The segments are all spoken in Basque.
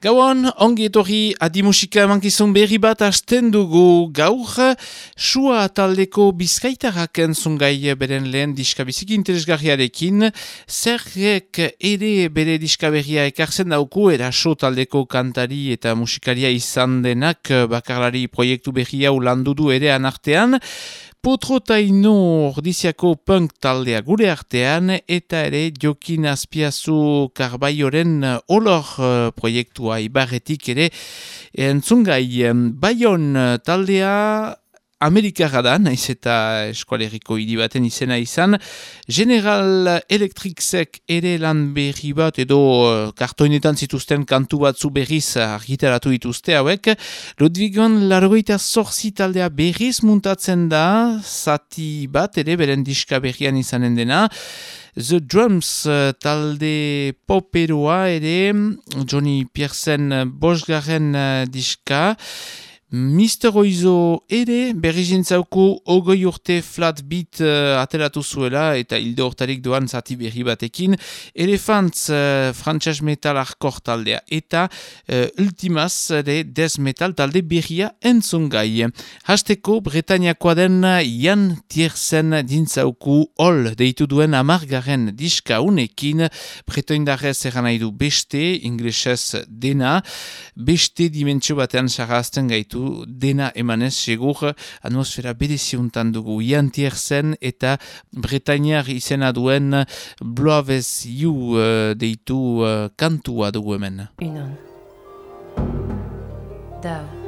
Gauan, ongi etorri adimusika emankizun berri bat hasten dugu gaur, sua taldeko bizkaitarrak entzun gai beren lehen diskabizik interesgarriarekin, zerrek ere bere diskaberria ekartzen dauku, eraso taldeko kantari eta musikaria izan denak bakarlari proiektu berria ulandu du ere anartean, Potrotaino ordiziako punk taldea gure artean eta ere jokin azpiazu karbaioren olor uh, proiektua ibarretik ere entzungai. Baion taldea Amerikara da, naiz eta eskualeriko hiri baten izena izan. General Electricsek ere lan berri bat edo uh, kartoinetan zituzten kantu batzu berriz argitaratu dituzte hauek. Ludwigon largoita zorzi taldea berriz muntatzen da, zati bat ere beren diska berrian izanen dena. The Drums uh, talde poperoa ere, Johnny Pearson bosgarren uh, diska. Mister Oizo ere berri zintzauku ogoi urte flat beat uh, ateratu zuela eta hildo hortarik doan zati berri batekin. Elefantz uh, franchas metal arkor taldea eta uh, ultimaz de des metal talde berria entzungai. Hasteko Bretañakoa den Jan Tiersen dintzauku ol deitu duen amargaren diska unekin bretoindarrez eran nahi du beste, inglesez dena, beste dimentsio batean sarazten gaitu dena emanez segur atmosfera bereziuntan dugu jantier zen eta Bretainiar izena duen Bloavez You uh, deitu uh, kantua dugu hemen. Unan. Da.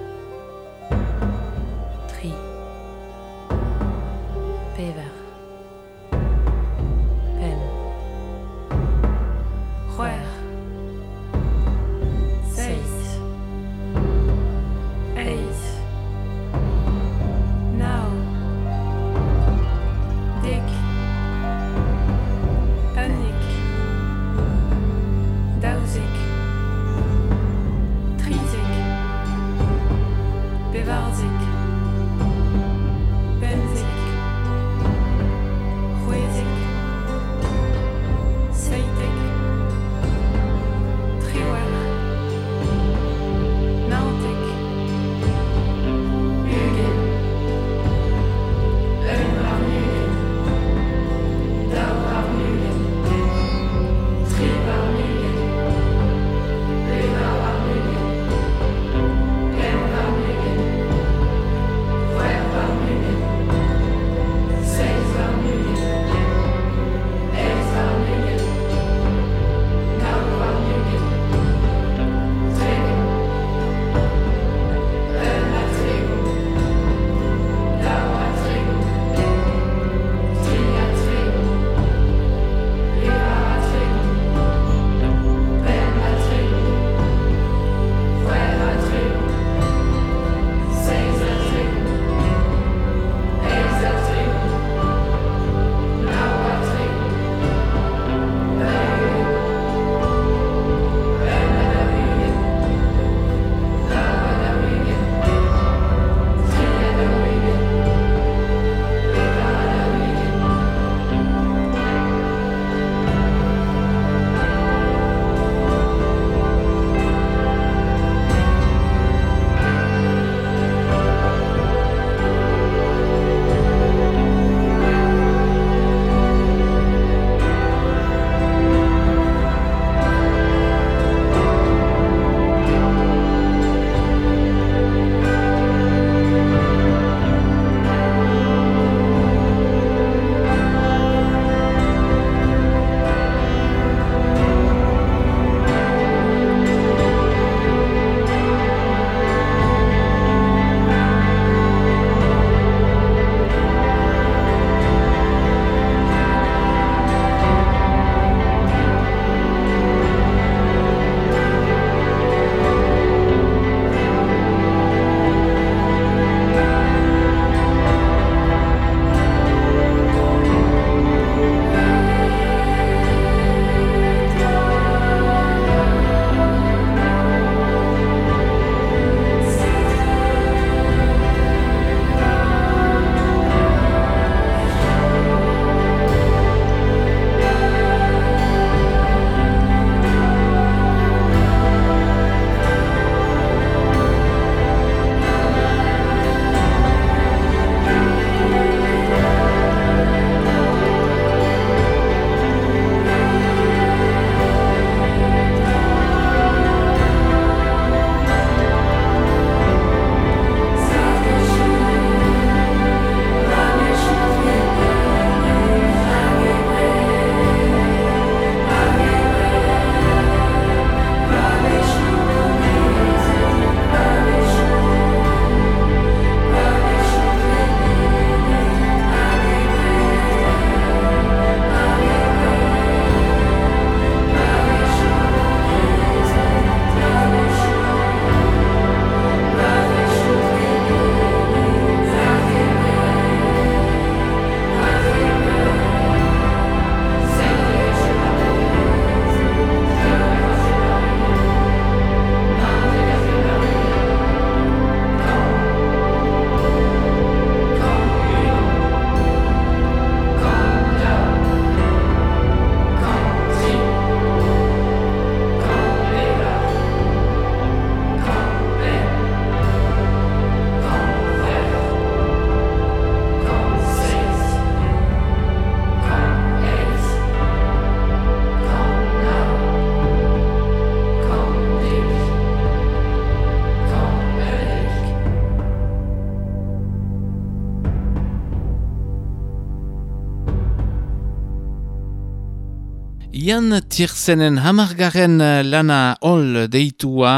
Ian Tirzenen hamargaren eh, lana ol deitua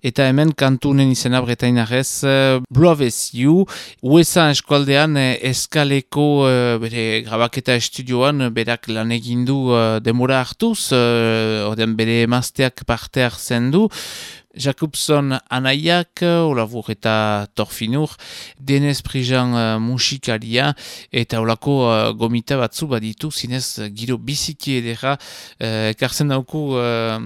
eta hemen kantunen izena bretainarez uh, Bloves You USA eskualdean uh, eskaleko bere grabaketa estudioan berak lan egindu demora hartuz oden bere emazteak parte hartzen du Jacobson anaiak, olabur eta torfinur, denez prijan uh, musikalia, eta olako uh, gomita batzu baditu, zinez giro biziki edera, uh, ekartzen dauku uh,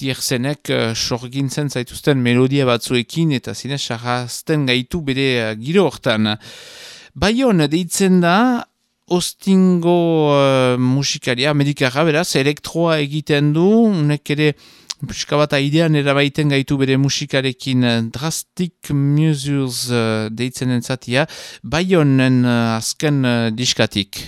tierzenek uh, sorgintzen zaituzten melodia batzuekin, eta zinez sarrazten gaitu bere uh, giro hortan. Baion, deitzen da, ostingo uh, musikalia, medikara, beraz, elektroa egiten du, unek ere, Puska bat aidean erabaiten gaitu bere musikarekin eh, Drastic Measures uh, deitzen entzatia, baionen uh, azken uh, diskatik.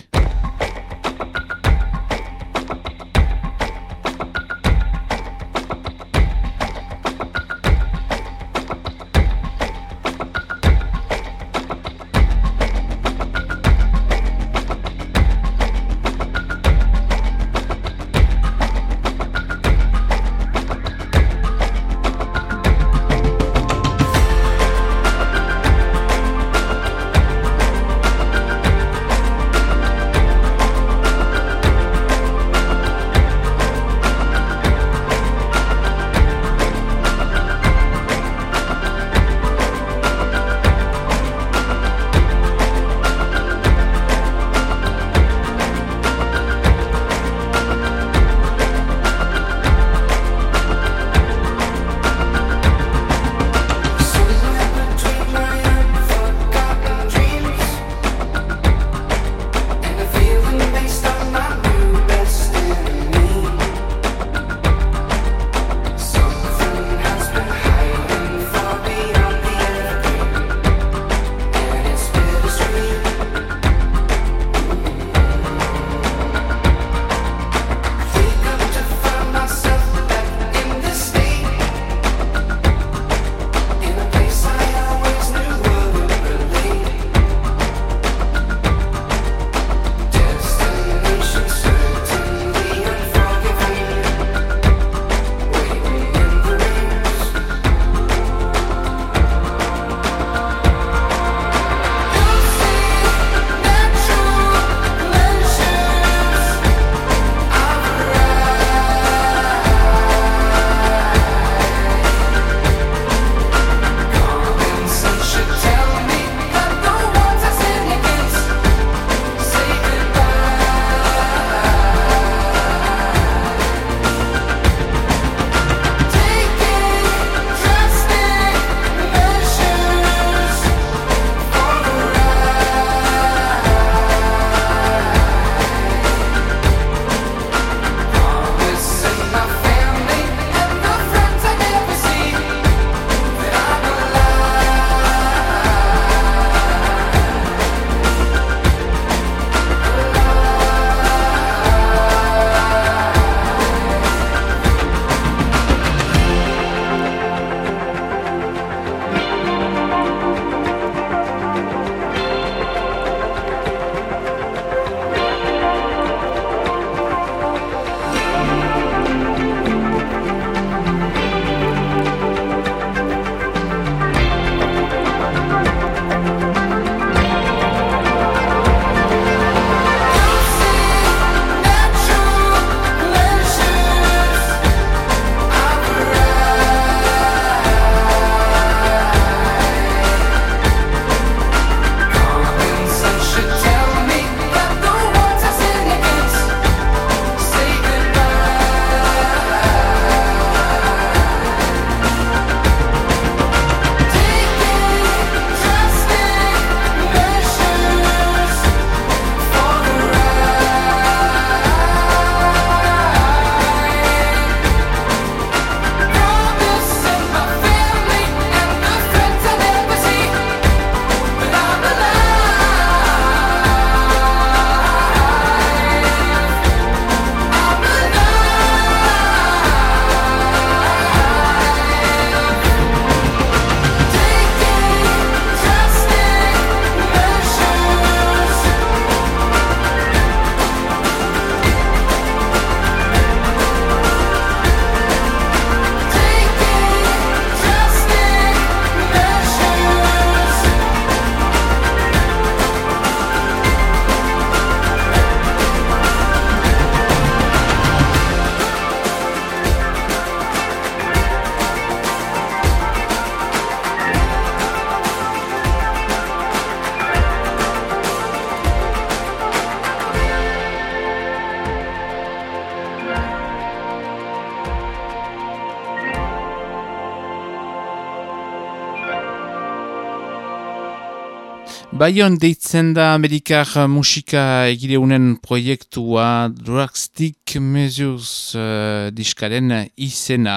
Baion deitzen da Amerikar musika egireunen proiektua Drugstick Measures uh, diskaren izena.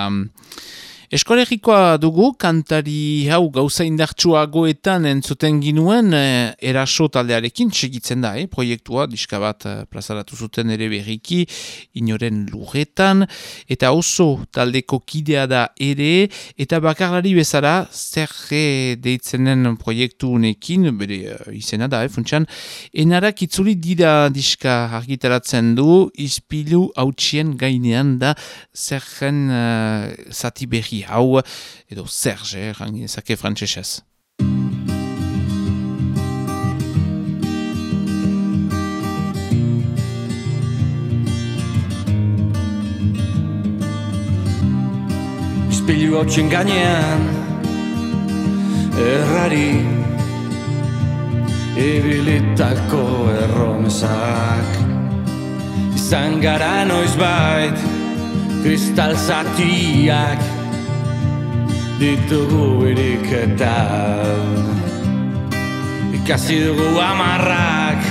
Eskolegikoa dugu, kantari hau gauza indartsuagoetan entzuten ginuen eh, eraso taldearekin segitzen da, eh, proiektua, diska bat eh, plazaratu zuten ere berriki, inoren lurretan, eta oso taldeko kidea da ere, eta bakarlari bezala, zer deitzenen proiektu unekin, bere izena da, eh, funtsan, enarak itzuli dira diska argitaratzen du, izpilu hautsien gainean da, zer uh, zati berri hau, edo Serge, rangi ezake frantzesez. Izpilu hau txinganean Errari. Ibilitako erromezak Izan gara noiz bait Kristal zatiak ditugu iriketan Ikasi dugu amarrak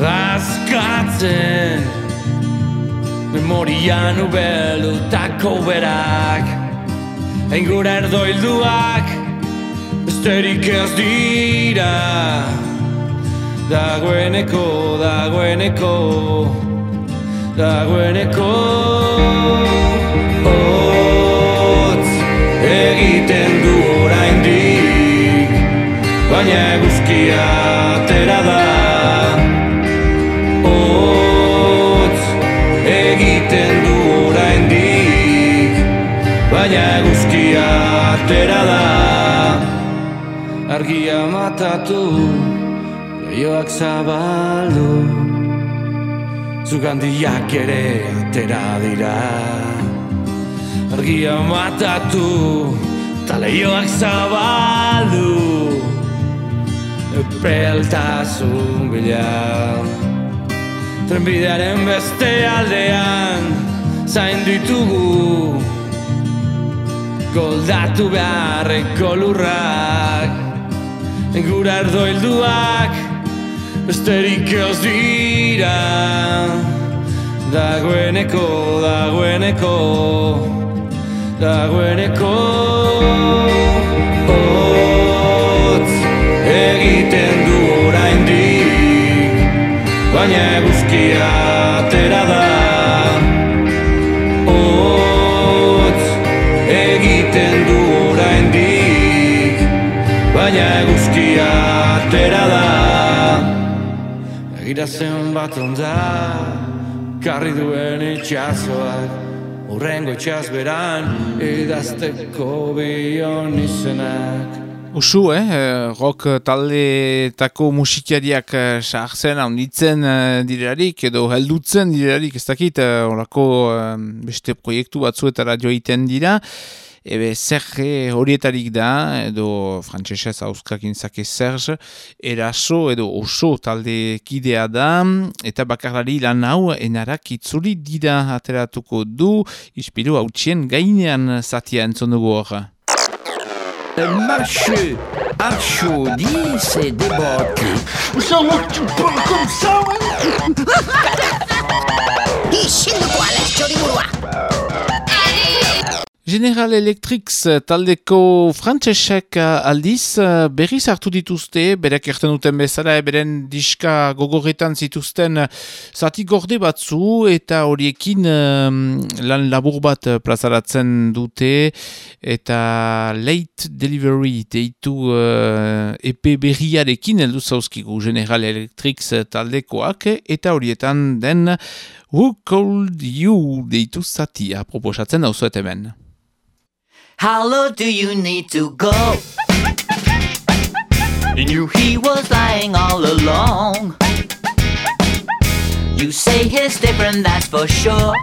azkatzen Memorian ubelutako berak. Engura erdoilduak Besterik ez dira. Dagoeneko, dagoeneko Dagoeneko egiten du oraindik baina eguzkia atera da. Otz egiten du oraindik baina eguzkia atera da. Argia matatu Joak zabaldu Zugandiak ere atera dira. Argia matatu Taleioak zabaldu Epeltasun bila. Trenbidearen beste aldean Zain ditugu Goldatu beharreko lurrak. Gura erdo hilduak Besterik ez dira. Dagoeneko, dagoeneko dagoeneko Otz egiten du oraindik Baina eguzkia atera da. Otz egiten du oraindik Baina eguzkia atera da. Egira zen bat onda Karri duen itxasoak Urrengo itxaz beran, idazteko bion izenak. Usu, eh? eh rock taldeetako musikariak eh, sartzen, handitzen eh, direlarik, edo heldutzen direlarik, ez dakit, horako beste proiektu batzuetara joiten dira. Ebe, Serge horietarik da, edo frantzesez hauskakin zake Serge, eraso edo oso talde kidea da, eta bakarlari lan hau enarak itzuli dira ateratuko du, ispilu hau txien gainean zatia entzon dugu hor. Marche, archo, dis et déboque. Ça tu parles comme ça, Isilduko Alex Txoriburua! General Electrics eh, taldeko frantsesek eh, aldiz eh, berriz hartu dituzte, berak erten duten bezala, beren diska gogorretan zituzten zati gorde batzu eta horiekin lan labur bat plazaratzen dute eta late delivery deitu uh, EP berriarekin heldu zauzkigu General Electrics taldekoak eta horietan den Who Called You deitu zatia proposatzen hau hemen. How low do you need to go? You knew he was lying all along. You say he's different, that's for sure.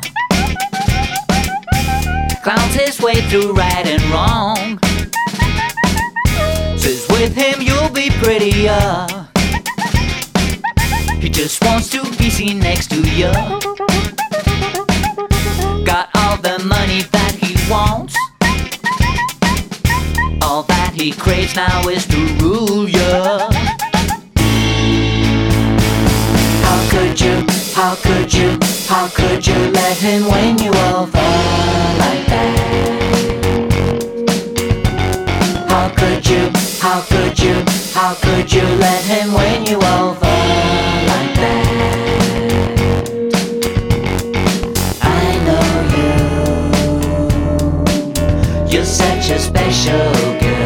Clowns his way through right and wrong. Says with him you'll be prettier. He just wants to be seen next to you. Got all the money that he wants he craves now is to rule you. How could you, how could you, how could you let him win you over like that? How could you, how could you, how could you let him win you over like that? You're such a special girl.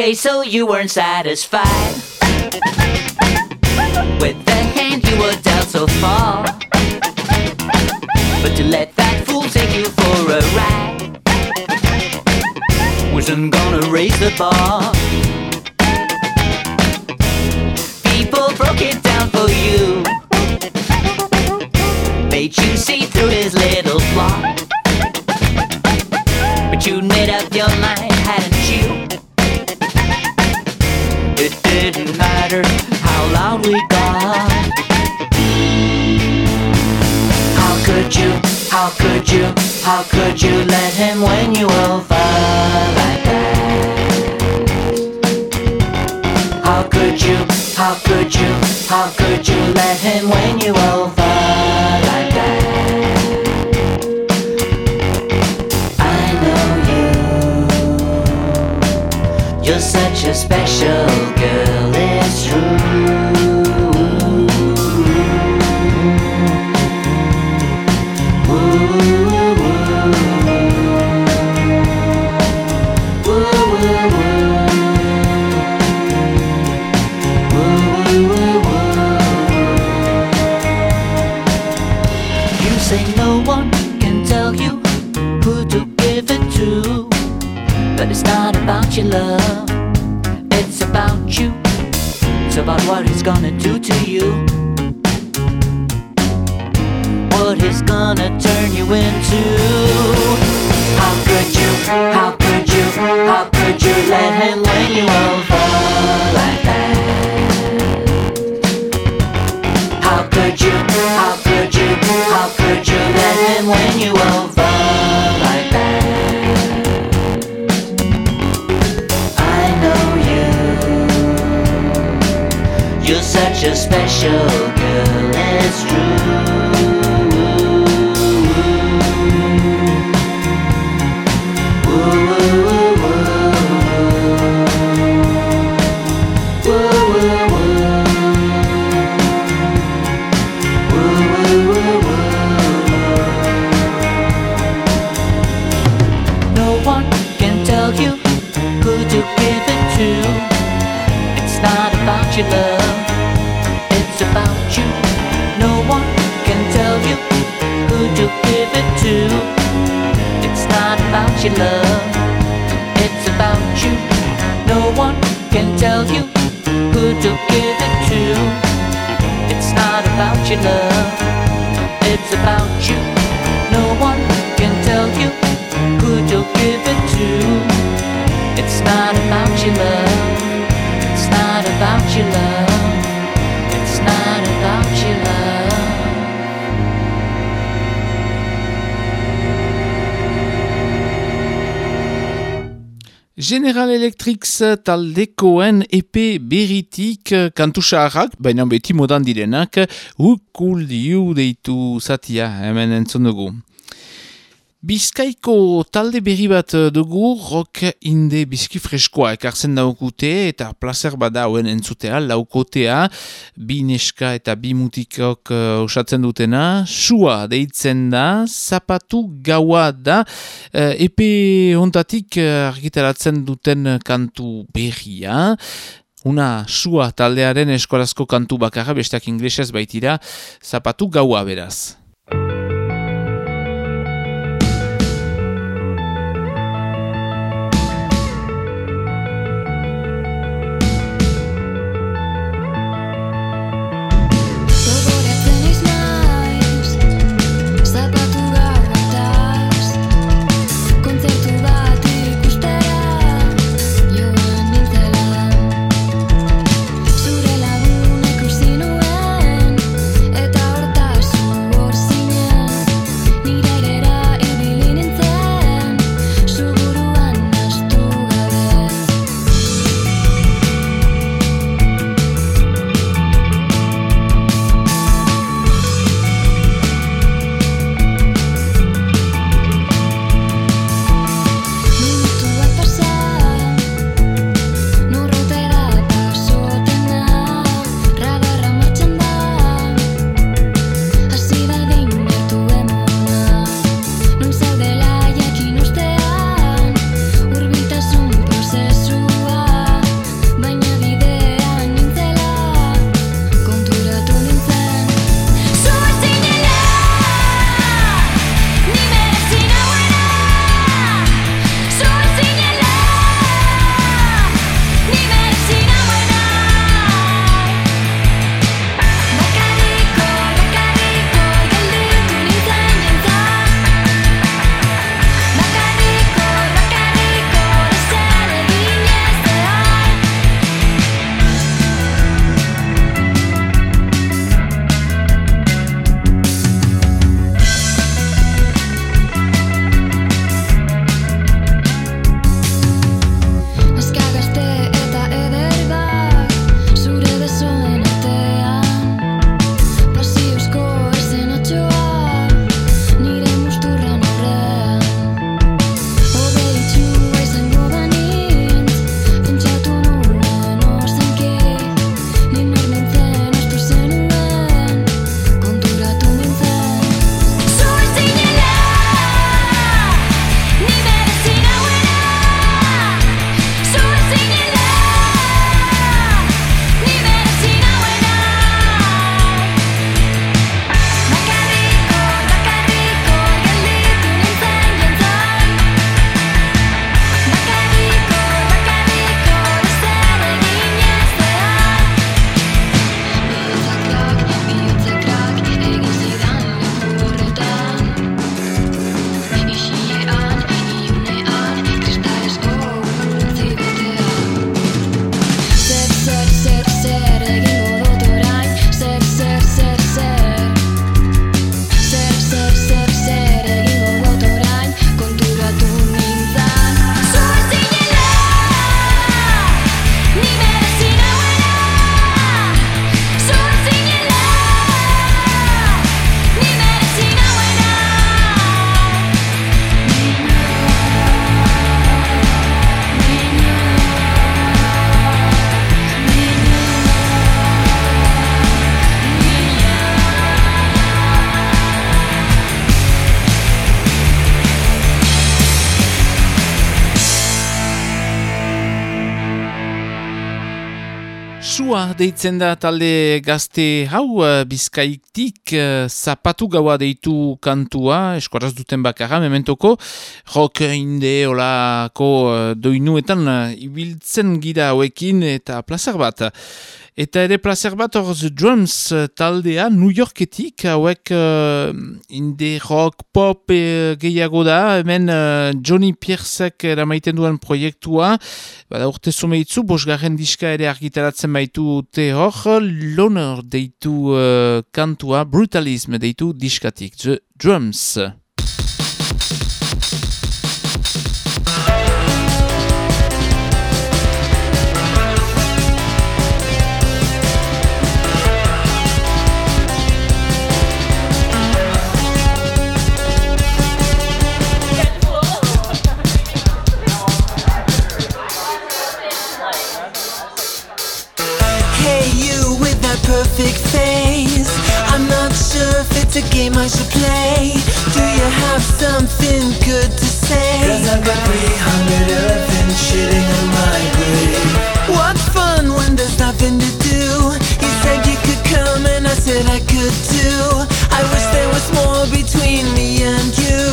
Okay, so you weren't satisfied with the hand you were dealt so far. But to let that fool take you for a ride wasn't gonna raise the bar. People broke it down for you, made you see through his little flaw. But you made up your mind, how could you, how could you let him win you over like that? How could you, how could you, how could you let him win you over do to you. What he's gonna turn you into. How could you, how could you, how could you let him win you over like that? How could you, how could you, how could you let him win you over such a special girl, it's true. Electrics taldekoen EP beritik kantu saharrak, baina beti modan direnak, Who Could deitu zatia hemen entzun dugu. Bizkaiko talde berri bat dugu rock inde bizki freskoa ekartzen daukute eta placer bada hauen entzutea, laukotea, bi neska eta bi mutikok uh, osatzen dutena, sua deitzen da, zapatu gaua da, uh, epe hontatik uh, argitaratzen duten kantu berria, Una sua taldearen eskolazko kantu bakarra, besteak inglesez baitira, zapatu gaua beraz. Deitzen da talde gazte hau eh, bizkaitik eh, zapatu gaua deitu kantua, eskoraz duten bakarra, mementoko, rock inde olako eh, doinuetan ibiltzen gira hauekin eta plazar bat. Eta ere placer bat hor The Drums eh, taldea New Yorketik, hauek uh, indie rock pop e, gehiago da, hemen uh, Johnny Piercek eramaiten duen proiektua, bada urte zumeitzu, bosgarren diska ere argitaratzen baitu te hor, loner deitu uh, kantua, brutalism deitu diskatik, The Drums. Game I should play. Do you have something good to say? Cause I've got 300 elephants shitting on my grave. What fun when there's nothing to do. You said you could come and I said I could too. I wish there was more between me and you.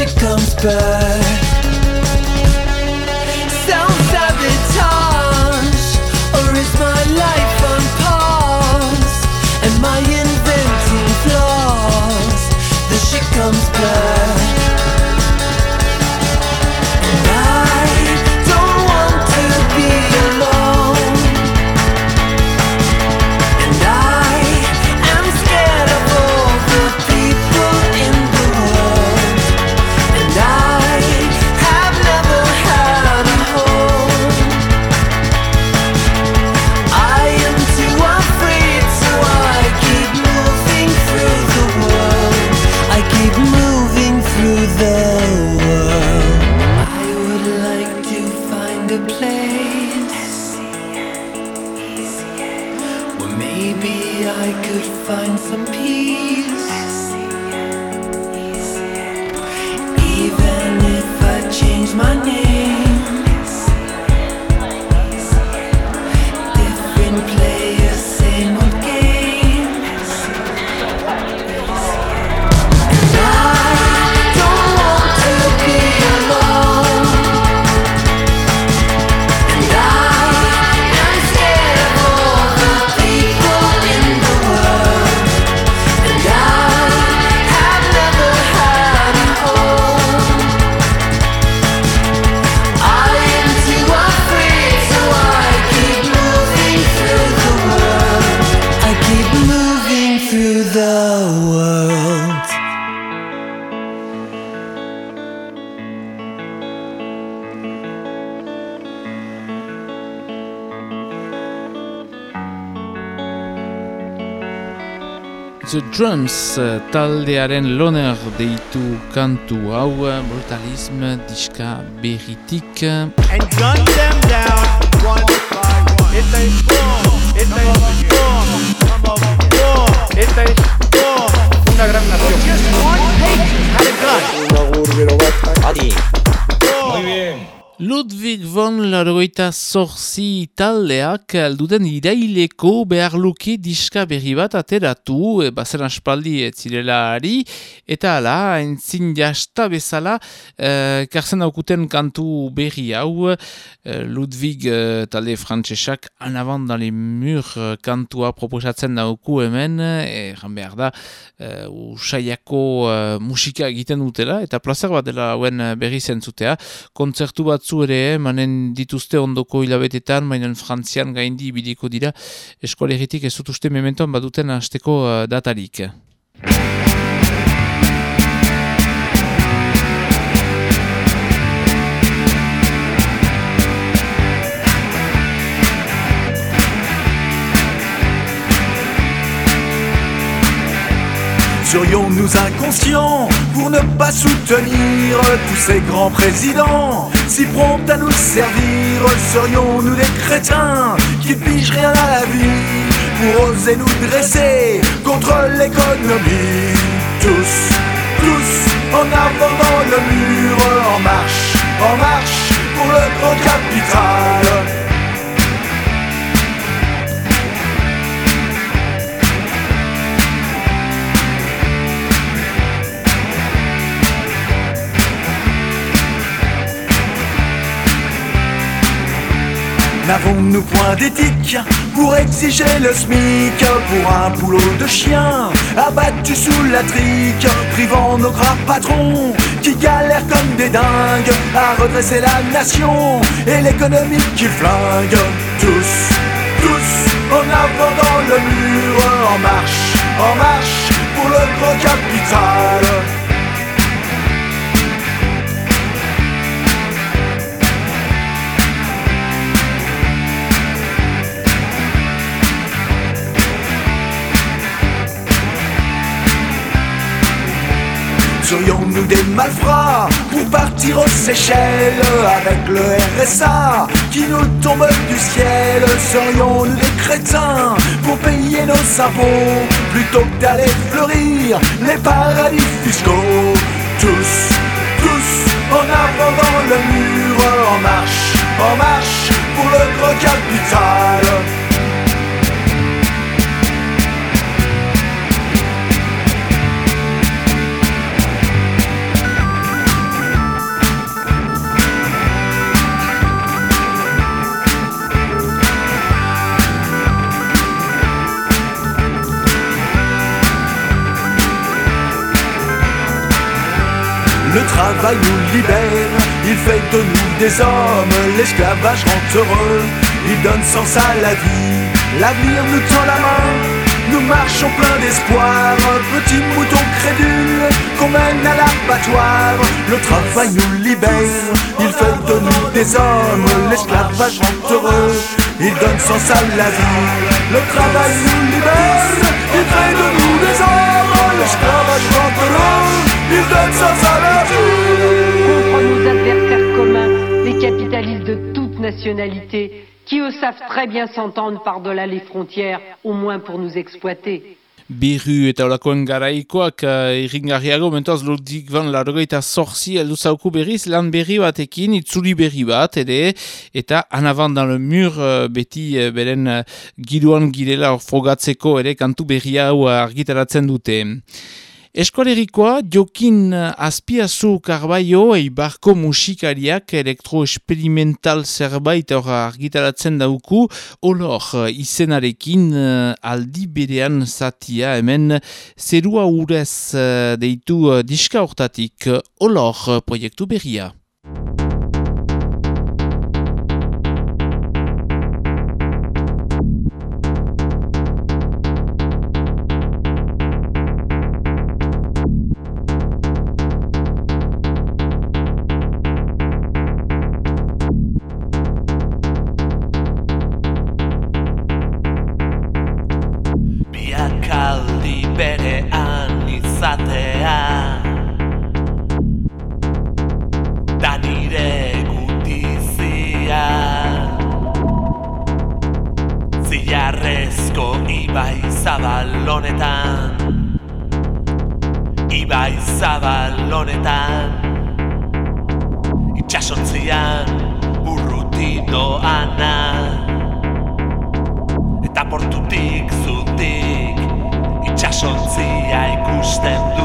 she comes back. The Drums euh, taldearen loner deitu kantu hau euh, brutalism diska berritik. And gun them down one by one. If they storm, if they storm, come over here. If they storm, una gran nación. Just one patient had a gun. Una gurguero Adi. Muy bien. Ludwig Von Laroita Zorzi taldeak alduden iraileko behar luke diska berri bat ateratu, e, bazen aspaldi ez zirela ari, eta ala, entzin jasta bezala, e, karzen aukuten kantu berri hau, e, Ludwig e, talde frantsesak anaban dali mur e, kantua proposatzen dauku hemen, e, behar da, e, usaiako e, musika egiten dutela, eta plazer bat dela hauen berri zentzutea, kontzertu batzu ere, manen dituzte ondoko hilabetetan, mainan frantzian gaindi ibiliko dira, eskoleritik ez dut uste mementoan baduten hasteko uh, datarik. Serions-nous inconscients pour ne pas soutenir tous ces grands présidents. Si prompts à nous servir, serions-nous des crétins qui pigent rien à la vie Pour oser nous dresser contre l'économie? Tous, tous, en avant le mur, en marche, en marche pour le grand capital N'avons-nous point d'éthique pour exiger le SMIC Pour un boulot de chien abattu sous la trique Privant nos grands patrons qui galèrent comme des dingues À redresser la nation et l'économie qui flingue Tous, tous, en avant dans le mur En marche, en marche pour le gros capital Serions-nous des malfrats pour partir aux Seychelles avec le RSA qui nous tombe du ciel? Serions-nous des crétins pour payer nos impôts plutôt que d'aller fleurir les paradis fiscaux? Tous, tous en avant le mur, en marche, en marche pour le gros capital Le travail nous libère, il fait de nous des hommes. L'esclavage rend heureux, il donne sens à la vie. L'avenir nous tend la main, nous marchons plein d'espoir. Petit mouton crédule qu'on mène à l'abattoir. Le travail nous libère, il fait de nous des hommes. L'esclavage rend heureux, il donne sens à la vie. Le travail nous libère, il fait de nous des hommes. L'esclavage rend heureux, il donne sens à la Contre de toute nationalité, qui eux savent très bien s'entendre par-delà les frontières, au moins pour nous exploiter. Birru eta olakoen garaikoak uh, irringarriago, mentoaz Ludwig van Largoita zorzi heldu zauku berriz, lan berri batekin, itzuli berri bat, ere, eta anaban dan le mur uh, beti uh, beren giroan girela frogatzeko ere kantu berri hau argitaratzen dute. Eskolerikoa Jokin Azpiazu Karbaio eibarko musikariak elektroesperimental zerbait hor argitaratzen dauku. Olor izenarekin aldi berean zatia hemen. Zerua urez deitu diska hortatik. Olor proiektu berria. Zabalonetan Ibai zabalonetan Itxasontzian urrut destinoana Eta portutik zutik Itxasontzia ikusten duena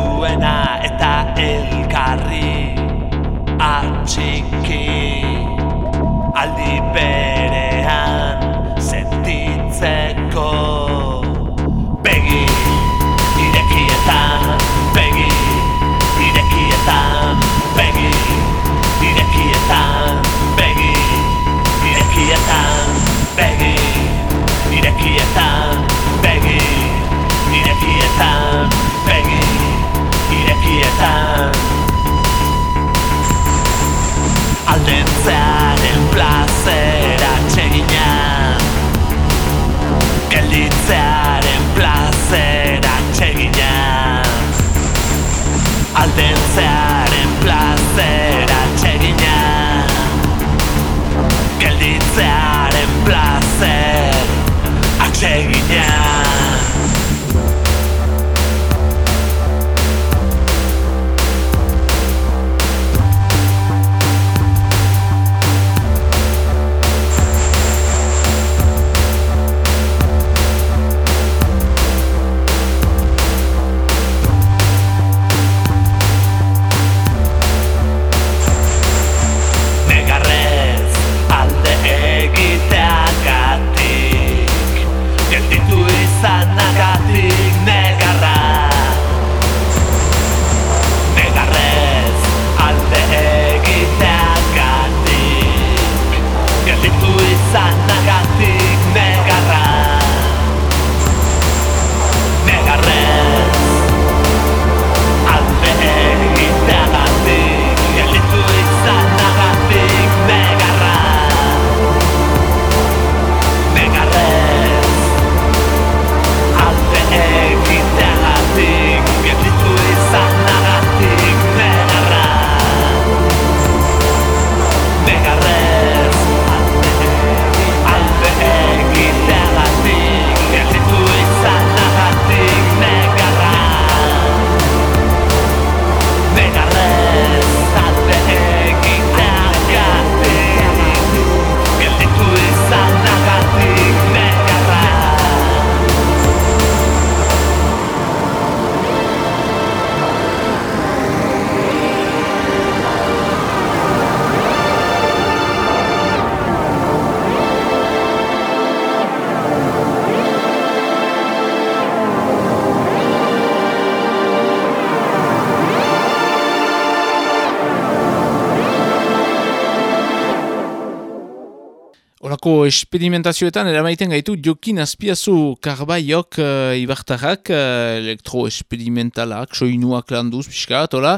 Olako esperimentazioetan eramaiten gaitu Jokin Azpiazu Karbaiok uh, ibartarrak, uh, elektroesperimentalak, soinuak landuz, pixkat, hola.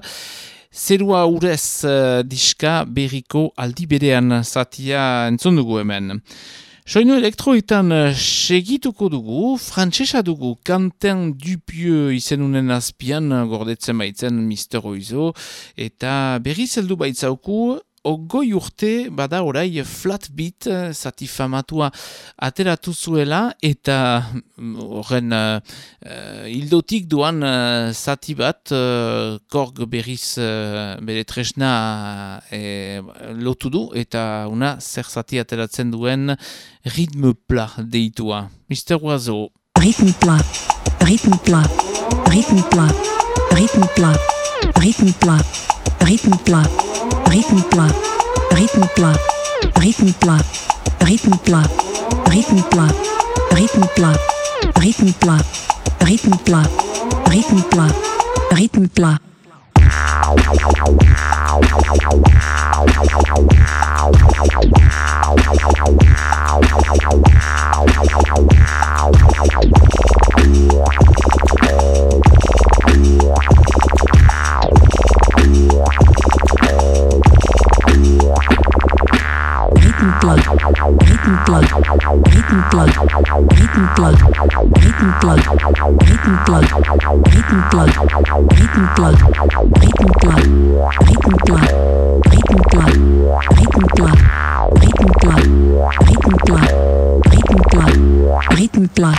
Zerua urez uh, diska berriko aldi berean zatia entzun hemen. Soinu elektroetan uh, segituko dugu, frantsesa dugu, Quentin Dupieux izenunen azpian gordetzen baitzen Mister Oizo, eta berriz heldu baitzauku, ogoi urte bada orai flat beat eh, zati famatua ateratu zuela eta mm, horren uh, hildotik duan uh, zati bat uh, korg berriz uh, bere tresna eh, lotu du eta una zer zati ateratzen duen ritme pla deitua. Mr. Oizo. Rythme plat, rythme plat, rythme plat, rythme plat, rythme plat, rythme plat, rythme plat, rythme plat, rythme plat, rythme plat, rythme plat, rythme plat, rythme plat, rythme plat, rythme plat, rythme plat. Rythme Hitting plug. Hitting plug. Hitting plug. Hitting plug. Hitting plug. Hitting plug. Hitting plug. Hitting plug. Hitting plug. Hitting plug. Hitting plug. Hitting plug. Hitting plug. Hitting plug. Hitting plug.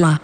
là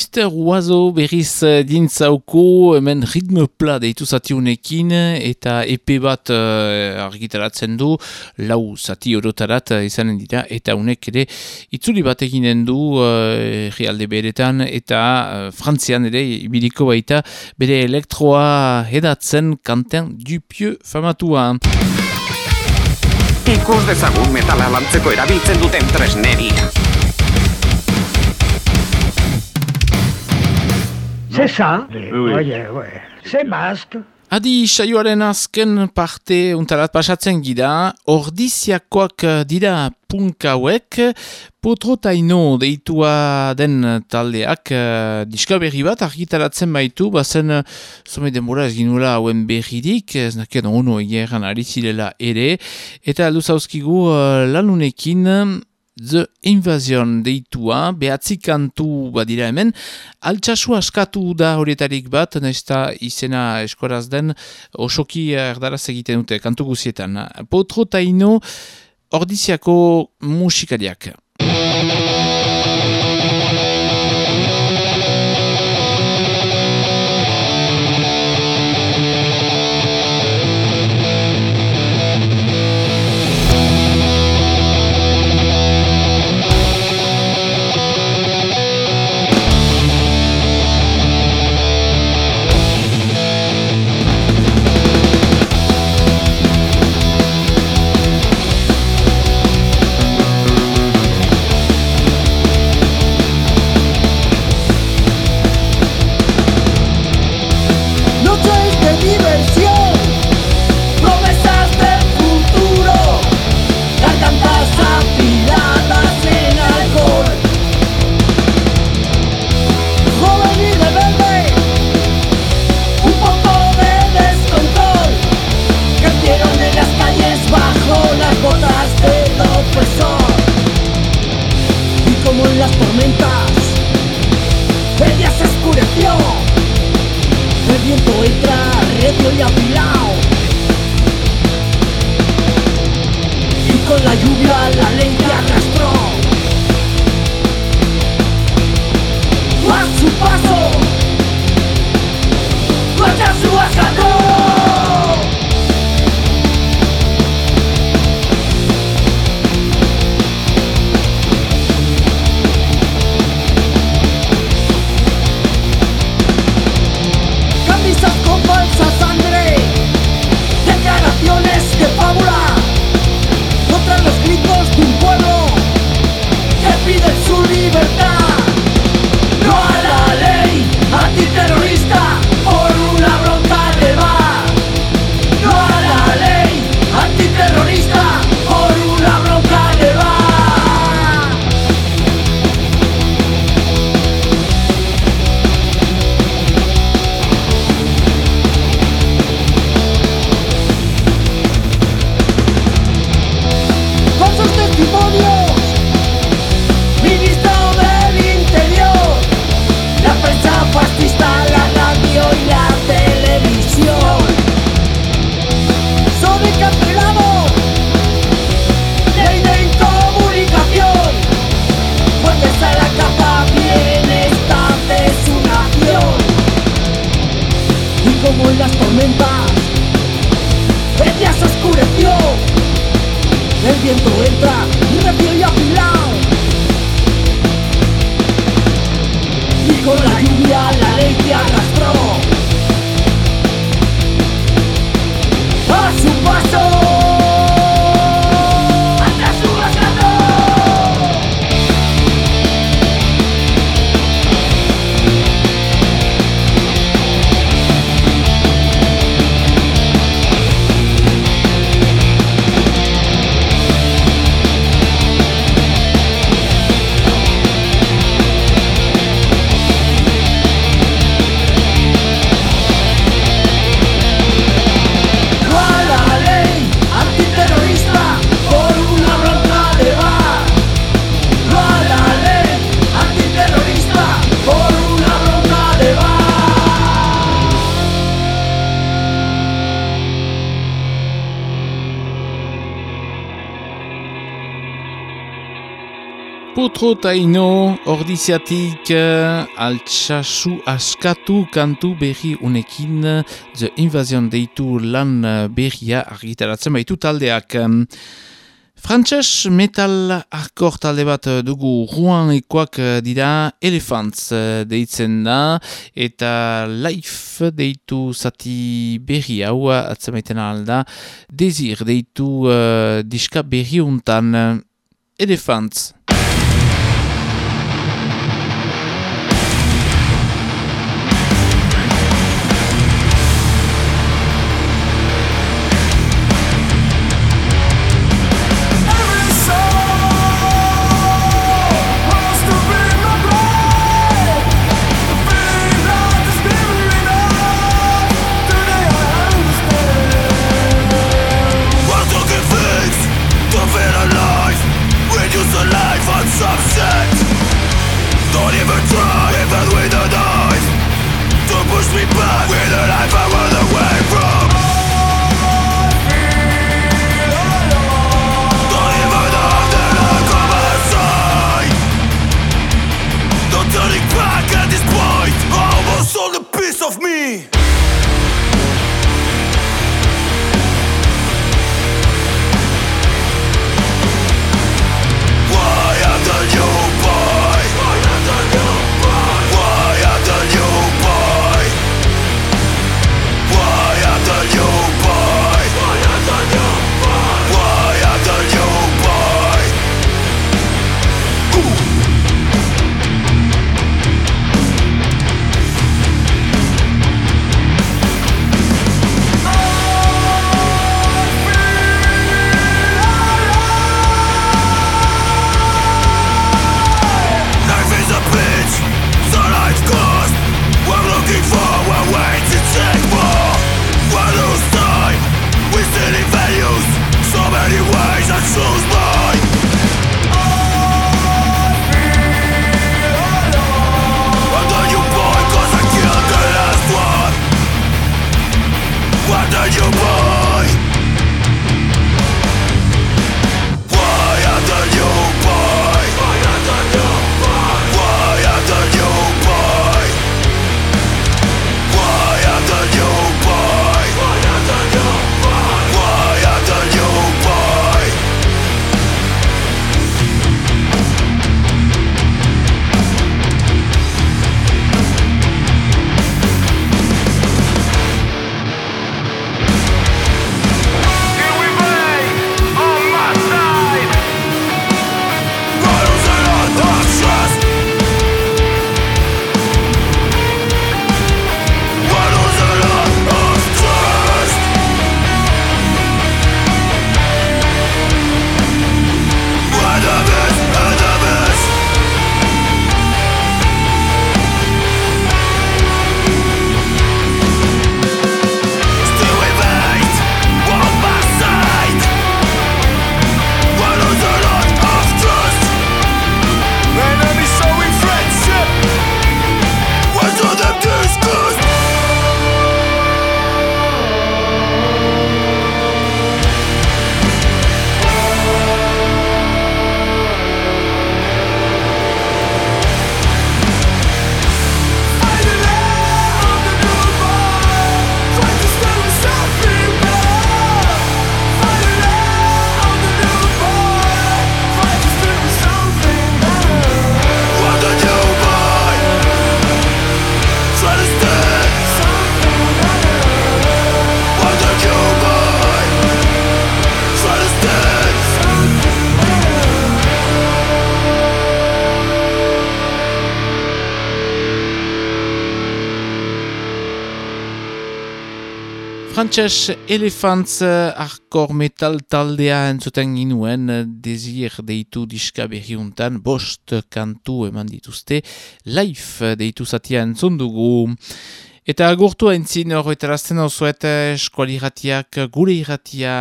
Mr. Oazo berriz eh, dintzauko hemen ritme pla deitu zati unekin eta EP bat uh, argitaratzen du lau zati orotarat uh, izanen dira eta unek ere itzuli bat eginen du uh, realde beretan eta uh, frantzian ere ibiliko baita bere elektroa hedatzen kanten dupieu famatua. Ikus dezagun metala lantzeko erabiltzen duten tresneria. C'est ça. Oye, oye. C'est masque. Adi saioaren azken parte untarat pasatzen gira, ordiziakoak dira punkauek, potrotaino deitua den taldeak uh, diska berri bat argitaratzen baitu, bazen zome denbora ez ginula hauen berririk, ez nakien ono egeran ari zirela ere, eta alduz hauzkigu uh, lanunekin The Invasion deitua, behatzi kantu badira hemen, altxasu askatu da horietarik bat, nesta izena eskoraz den, osoki erdaraz egiten dute kantu guzietan. Potro taino, ordiziako musikariak. Potro taino ordiziatik uh, altsasu askatu kantu berri unekin The Invasion deitu lan uh, berria argitaratzen baitu taldeak. Frantses metal arkor talde bat dugu Rouen ekoak dira Elephants uh, deitzen da eta Life deitu zati berri hau atzemaiten alda Desir deitu uh, diska berri untan Elephants. Frantses Elephants arkor metal taldea entzuten ginuen desir deitu diska berriuntan bost kantu eman dituzte live deitu zatia entzun dugu. Eta agurtu entzin horretarazten osoet eskuali irratiak gure irratia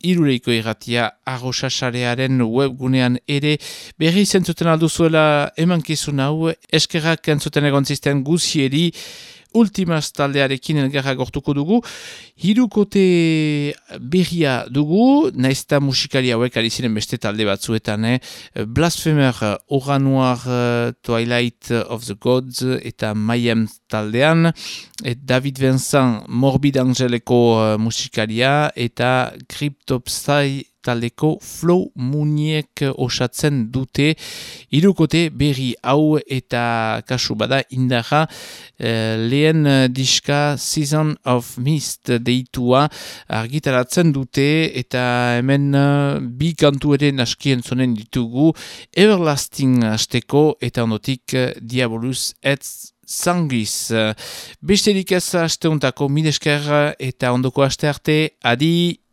irureiko irratia arrosasarearen webgunean ere berri zentzuten alduzuela eman kizun hau eskerrak entzuten egon zisten guzieri Ultimas taldearekin elgarra gortuko dugu. Hirukote berria dugu, naizta musikari hauek ari ziren beste talde batzuetan, eh? Blasphemer, Ora Noir, uh, Twilight of the Gods eta Mayhem taldean, et David Vincent Morbid Angeleko uh, musikaria eta Cryptopsy taldeko flow muniek osatzen dute irukote berri hau eta kasu bada indaja eh, lehen diska Season of Mist deitua argitaratzen dute eta hemen eh, bi kantu ere naskien zonen ditugu Everlasting asteko eta ondotik eh, Diabolus etz Sangiz. Besterik ez asteuntako midesker eta ondoko aste arte, adi!